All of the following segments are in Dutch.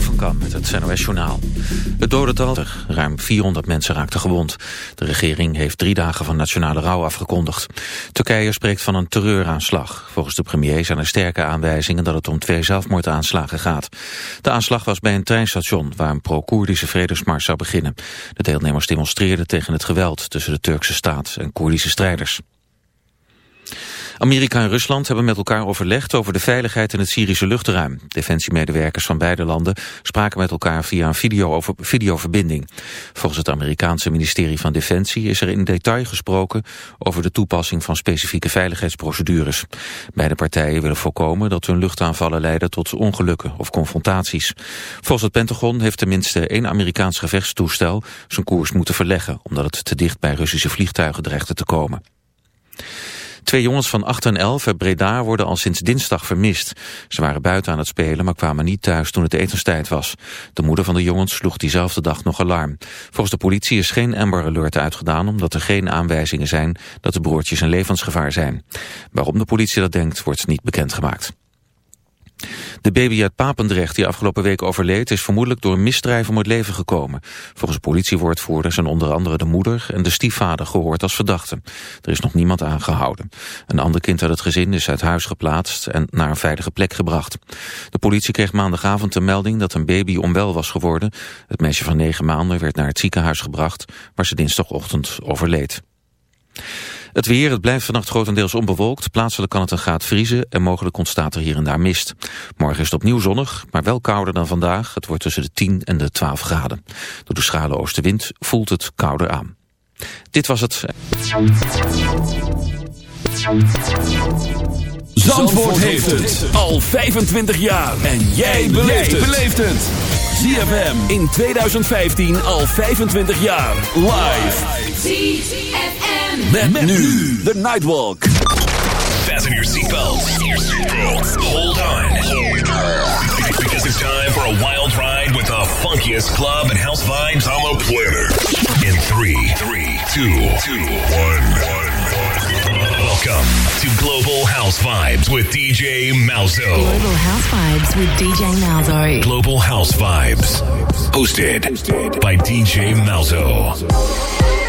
Van Kam met het NOS Journaal. Het dodental, ruim 400 mensen raakten gewond. De regering heeft drie dagen van nationale rouw afgekondigd. Turkije spreekt van een terreuraanslag. Volgens de premier zijn er sterke aanwijzingen dat het om twee zelfmoordaanslagen gaat. De aanslag was bij een treinstation waar een pro-Koerdische vredesmars zou beginnen. De deelnemers demonstreerden tegen het geweld tussen de Turkse staat en Koerdische strijders. Amerika en Rusland hebben met elkaar overlegd over de veiligheid in het Syrische luchtruim. Defensiemedewerkers van beide landen spraken met elkaar via een video over, videoverbinding. Volgens het Amerikaanse ministerie van Defensie is er in detail gesproken over de toepassing van specifieke veiligheidsprocedures. Beide partijen willen voorkomen dat hun luchtaanvallen leiden tot ongelukken of confrontaties. Volgens het Pentagon heeft tenminste één Amerikaans gevechtstoestel zijn koers moeten verleggen omdat het te dicht bij Russische vliegtuigen dreigde te komen. Twee jongens van 8 en 11 uit Breda worden al sinds dinsdag vermist. Ze waren buiten aan het spelen, maar kwamen niet thuis toen het etenstijd was. De moeder van de jongens sloeg diezelfde dag nog alarm. Volgens de politie is geen Amber Alert uitgedaan... omdat er geen aanwijzingen zijn dat de broertjes een levensgevaar zijn. Waarom de politie dat denkt, wordt niet bekendgemaakt. De baby uit Papendrecht die afgelopen week overleed... is vermoedelijk door een misdrijf om het leven gekomen. Volgens politiewoordvoerders zijn onder andere de moeder en de stiefvader gehoord als verdachten. Er is nog niemand aangehouden. Een ander kind uit het gezin is uit huis geplaatst en naar een veilige plek gebracht. De politie kreeg maandagavond de melding dat een baby onwel was geworden. Het meisje van negen maanden werd naar het ziekenhuis gebracht... waar ze dinsdagochtend overleed. Het weer, het blijft vannacht grotendeels onbewolkt. Plaatselijk kan het een graad vriezen en mogelijk ontstaat er hier en daar mist. Morgen is het opnieuw zonnig, maar wel kouder dan vandaag. Het wordt tussen de 10 en de 12 graden. Door de schrale oostenwind voelt het kouder aan. Dit was het. Zandvoort heeft het al 25 jaar. En jij beleeft het. ZFM in 2015 al 25 jaar. Live. ZFM. Met, met nu de Nightwalk. Fasten your seatbelts. Hold on. Because it's time for a wild ride with the funkiest club and house vibes on the planet. In three, three, two, two, one. Welcome to Global House Vibes with DJ Malzo. Global House Vibes with DJ Malzo. Global House Vibes. Hosted by DJ Malzo.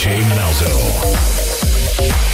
DJ Malzo.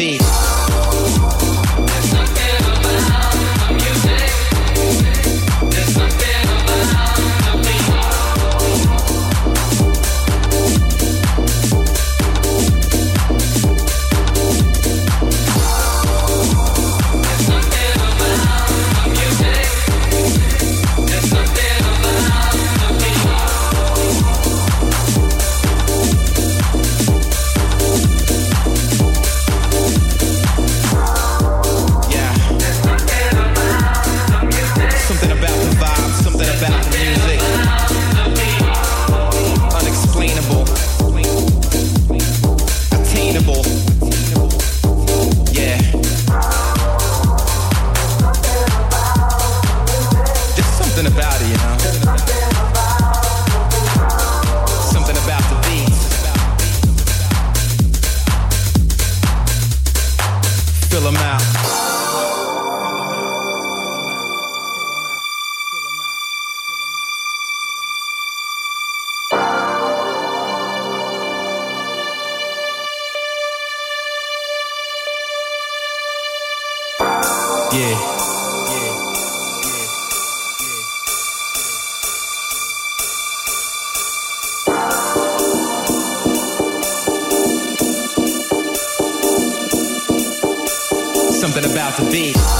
Beat. Yeah. Something about the beat.